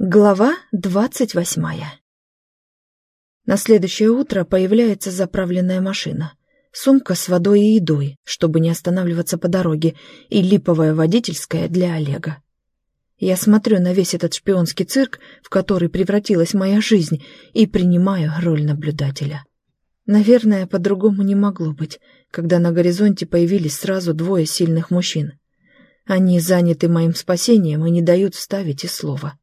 Глава двадцать восьмая На следующее утро появляется заправленная машина. Сумка с водой и едой, чтобы не останавливаться по дороге, и липовая водительская для Олега. Я смотрю на весь этот шпионский цирк, в который превратилась моя жизнь, и принимаю роль наблюдателя. Наверное, по-другому не могло быть, когда на горизонте появились сразу двое сильных мужчин. Они заняты моим спасением и не дают вставить и слова.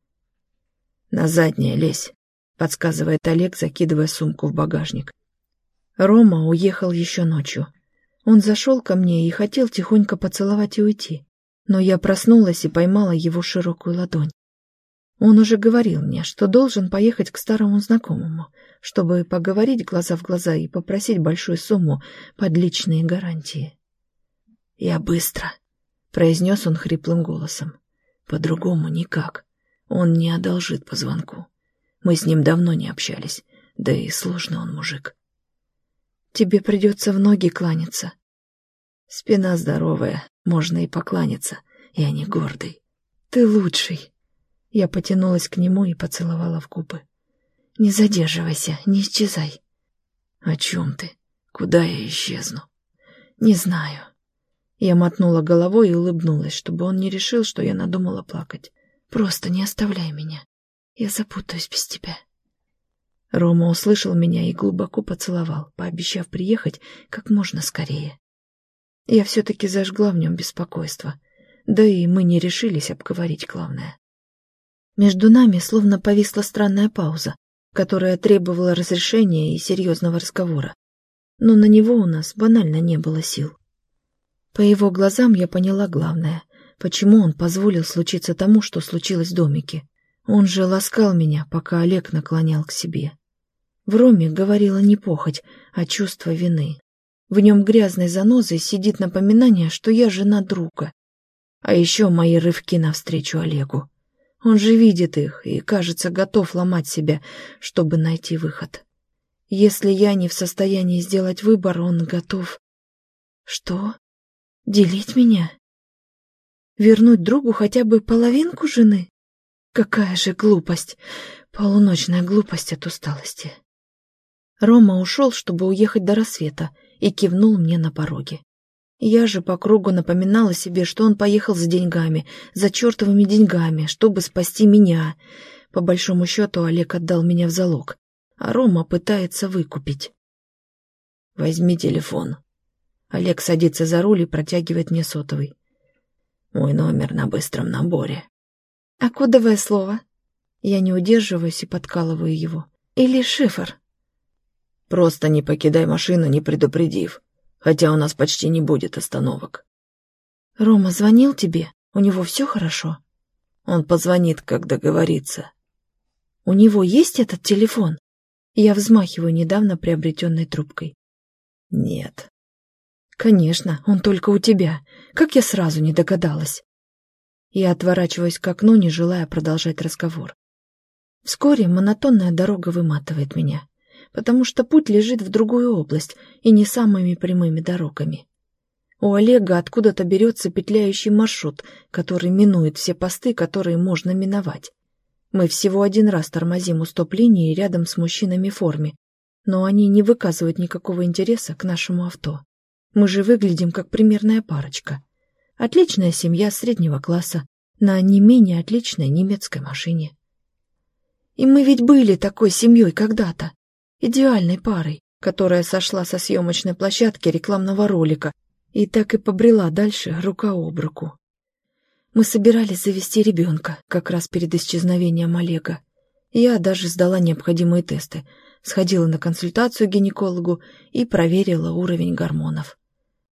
«На заднее лезь», — подсказывает Олег, закидывая сумку в багажник. Рома уехал еще ночью. Он зашел ко мне и хотел тихонько поцеловать и уйти, но я проснулась и поймала его широкую ладонь. Он уже говорил мне, что должен поехать к старому знакомому, чтобы поговорить глаза в глаза и попросить большую сумму под личные гарантии. «Я быстро», — произнес он хриплым голосом. «По-другому никак. Он не одолжит по звонку. Мы с ним давно не общались, да и сложно он мужик. Тебе придется в ноги кланяться. Спина здоровая, можно и покланяться, я не гордый. Ты лучший. Я потянулась к нему и поцеловала в губы. Не задерживайся, не исчезай. О чем ты? Куда я исчезну? Не знаю. Я мотнула головой и улыбнулась, чтобы он не решил, что я надумала плакать. Просто не оставляй меня. Я запутаюсь без тебя. Рома услышал меня и глубоко поцеловал, пообещав приехать как можно скорее. Я все-таки зажгла в нем беспокойство, да и мы не решились обговорить главное. Между нами словно повисла странная пауза, которая требовала разрешения и серьезного разговора. Но на него у нас банально не было сил. По его глазам я поняла главное — почему он позволил случиться тому, что случилось в домике. Он же ласкал меня, пока Олег наклонял к себе. В Роме говорила не похоть, а чувство вины. В нем грязной занозой сидит напоминание, что я жена друга. А еще мои рывки навстречу Олегу. Он же видит их и, кажется, готов ломать себя, чтобы найти выход. Если я не в состоянии сделать выбор, он готов... Что? Делить меня? Вернуть другу хотя бы половинку жены? Какая же глупость! Полуночная глупость от усталости. Рома ушел, чтобы уехать до рассвета, и кивнул мне на пороге. Я же по кругу напоминала себе, что он поехал за деньгами, за чертовыми деньгами, чтобы спасти меня. По большому счету Олег отдал меня в залог, а Рома пытается выкупить. «Возьми телефон». Олег садится за руль и протягивает мне сотовый. Мой номер на быстром наборе. А кодовое слово? Я не удерживаюсь и подкалываю его. Или шифр? Просто не покидай машину, не предупредив. Хотя у нас почти не будет остановок. Рома звонил тебе? У него все хорошо? Он позвонит, как договорится. У него есть этот телефон? Я взмахиваю недавно приобретенной трубкой. Нет, «Конечно, он только у тебя. Как я сразу не догадалась?» Я отворачиваюсь к окну, не желая продолжать разговор. Вскоре монотонная дорога выматывает меня, потому что путь лежит в другую область и не самыми прямыми дорогами. У Олега откуда-то берется петляющий маршрут, который минует все посты, которые можно миновать. Мы всего один раз тормозим у стоп-линии рядом с мужчинами в форме, но они не выказывают никакого интереса к нашему авто. Мы же выглядим как примерная парочка. Отличная семья среднего класса на не менее отличной немецкой машине. И мы ведь были такой семьей когда-то. Идеальной парой, которая сошла со съемочной площадки рекламного ролика и так и побрела дальше рука об руку. Мы собирались завести ребенка как раз перед исчезновением Олега. Я даже сдала необходимые тесты, сходила на консультацию к гинекологу и проверила уровень гормонов.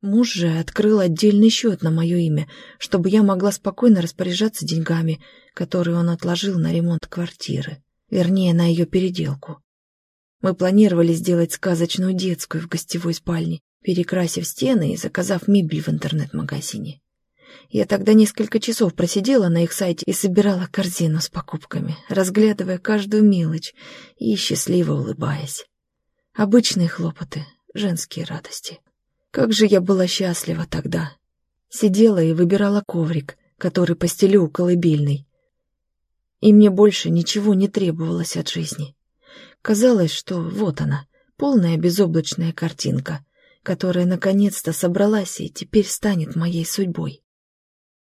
Муж же открыл отдельный счет на мое имя, чтобы я могла спокойно распоряжаться деньгами, которые он отложил на ремонт квартиры, вернее, на ее переделку. Мы планировали сделать сказочную детскую в гостевой спальне, перекрасив стены и заказав мебель в интернет-магазине. Я тогда несколько часов просидела на их сайте и собирала корзину с покупками, разглядывая каждую мелочь и счастливо улыбаясь. Обычные хлопоты, женские радости. Как же я была счастлива тогда. Сидела и выбирала коврик, который постелю у колыбельной. и мне больше ничего не требовалось от жизни. Казалось, что вот она, полная безоблачная картинка, которая наконец-то собралась и теперь станет моей судьбой.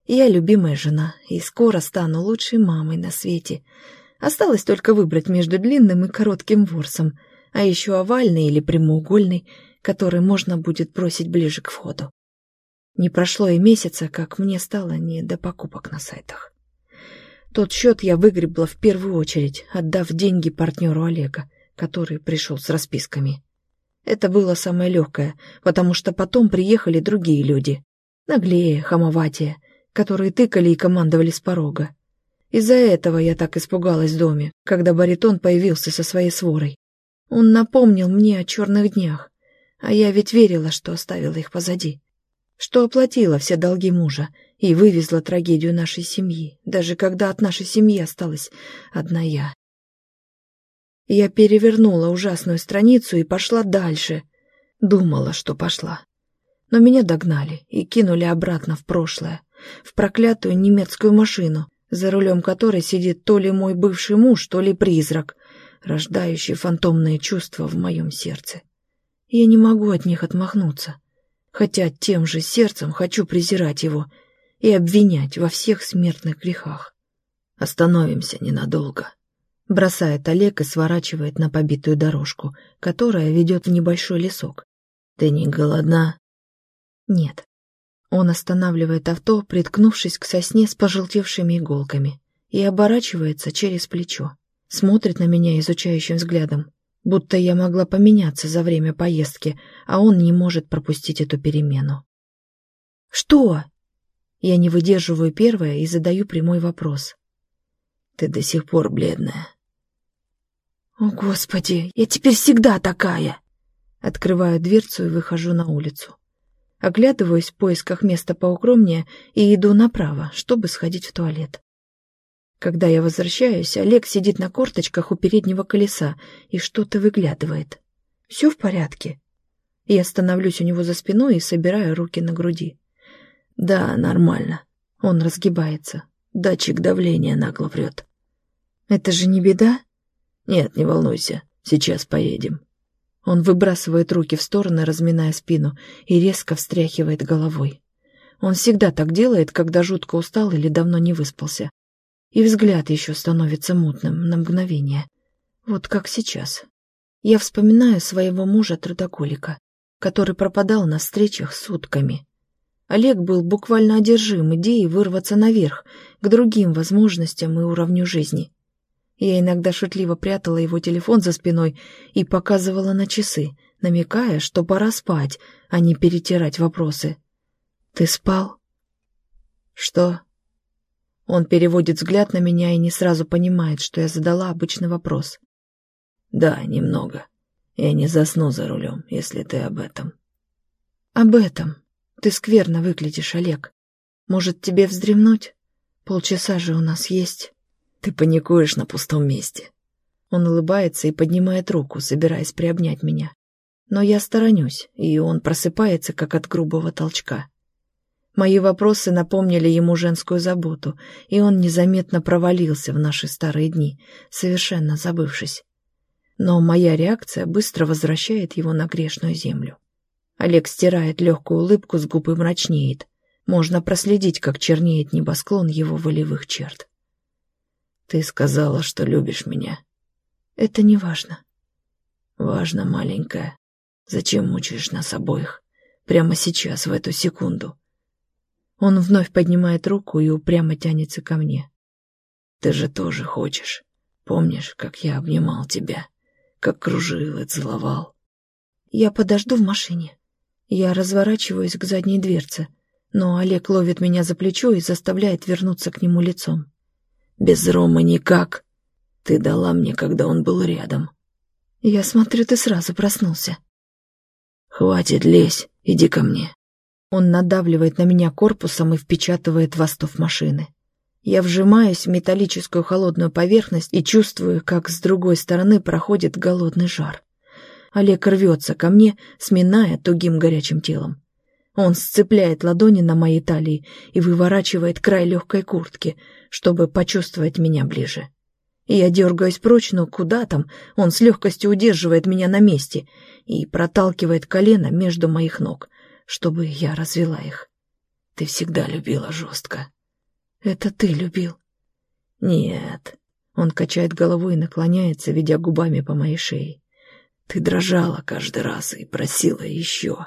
Я любимая жена и скоро стану лучшей мамой на свете. Осталось только выбрать между длинным и коротким ворсом, а еще овальный или прямоугольный, который можно будет бросить ближе к входу. Не прошло и месяца, как мне стало не до покупок на сайтах. Тот счет я выгребла в первую очередь, отдав деньги партнеру Олега, который пришел с расписками. Это было самое легкое, потому что потом приехали другие люди. Наглее, хамоватее, которые тыкали и командовали с порога. Из-за этого я так испугалась в доме, когда баритон появился со своей сворой. Он напомнил мне о черных днях, а я ведь верила, что оставила их позади что оплатила все долги мужа и вывезла трагедию нашей семьи, даже когда от нашей семьи осталась одна я. Я перевернула ужасную страницу и пошла дальше. Думала, что пошла. Но меня догнали и кинули обратно в прошлое, в проклятую немецкую машину, за рулем которой сидит то ли мой бывший муж, то ли призрак, рождающий фантомные чувства в моем сердце. Я не могу от них отмахнуться хотя тем же сердцем хочу презирать его и обвинять во всех смертных грехах. Остановимся ненадолго. Бросает Олег и сворачивает на побитую дорожку, которая ведет в небольшой лесок. Ты не голодна? Нет. Он останавливает авто, приткнувшись к сосне с пожелтевшими иголками, и оборачивается через плечо. Смотрит на меня изучающим взглядом, будто я могла поменяться за время поездки, а он не может пропустить эту перемену. «Что?» Я не выдерживаю первое и задаю прямой вопрос. «Ты до сих пор бледная». «О, Господи, я теперь всегда такая!» Открываю дверцу и выхожу на улицу. Оглядываюсь в поисках места поукромнее и иду направо, чтобы сходить в туалет. Когда я возвращаюсь, Олег сидит на корточках у переднего колеса и что-то выглядывает. Все в порядке. Я становлюсь у него за спиной и собираю руки на груди. Да, нормально. Он разгибается. Датчик давления нагло врет. Это же не беда? Нет, не волнуйся. Сейчас поедем. Он выбрасывает руки в стороны, разминая спину, и резко встряхивает головой. Он всегда так делает, когда жутко устал или давно не выспался и взгляд еще становится мутным на мгновение. Вот как сейчас. Я вспоминаю своего мужа-трудоголика, который пропадал на встречах сутками. Олег был буквально одержим идеей вырваться наверх, к другим возможностям и уровню жизни. Я иногда шутливо прятала его телефон за спиной и показывала на часы, намекая, что пора спать, а не перетирать вопросы. «Ты спал?» «Что?» Он переводит взгляд на меня и не сразу понимает, что я задала обычный вопрос. «Да, немного. Я не засну за рулем, если ты об этом». «Об этом. Ты скверно выглядишь, Олег. Может, тебе вздремнуть? Полчаса же у нас есть». «Ты паникуешь на пустом месте». Он улыбается и поднимает руку, собираясь приобнять меня. Но я сторонюсь, и он просыпается, как от грубого толчка. Мои вопросы напомнили ему женскую заботу, и он незаметно провалился в наши старые дни, совершенно забывшись. Но моя реакция быстро возвращает его на грешную землю. Олег стирает легкую улыбку с губ и мрачнеет. Можно проследить, как чернеет небосклон его волевых черт. «Ты сказала, что любишь меня». «Это не важно». «Важно, маленькая. Зачем мучаешь нас обоих? Прямо сейчас, в эту секунду?» Он вновь поднимает руку и упрямо тянется ко мне. «Ты же тоже хочешь. Помнишь, как я обнимал тебя, как кружил и целовал?» «Я подожду в машине». Я разворачиваюсь к задней дверце, но Олег ловит меня за плечо и заставляет вернуться к нему лицом. «Без Рома никак. Ты дала мне, когда он был рядом». «Я смотрю, ты сразу проснулся». «Хватит лезь, иди ко мне». Он надавливает на меня корпусом и впечатывает в остов машины. Я вжимаюсь в металлическую холодную поверхность и чувствую, как с другой стороны проходит голодный жар. Олег рвется ко мне, сминая тугим горячим телом. Он сцепляет ладони на моей талии и выворачивает край легкой куртки, чтобы почувствовать меня ближе. Я дергаюсь прочь, но куда там, он с легкостью удерживает меня на месте и проталкивает колено между моих ног, чтобы я развела их. Ты всегда любила жестко. Это ты любил. Нет. Он качает головой и наклоняется, ведя губами по моей шее. Ты дрожала каждый раз и просила еще.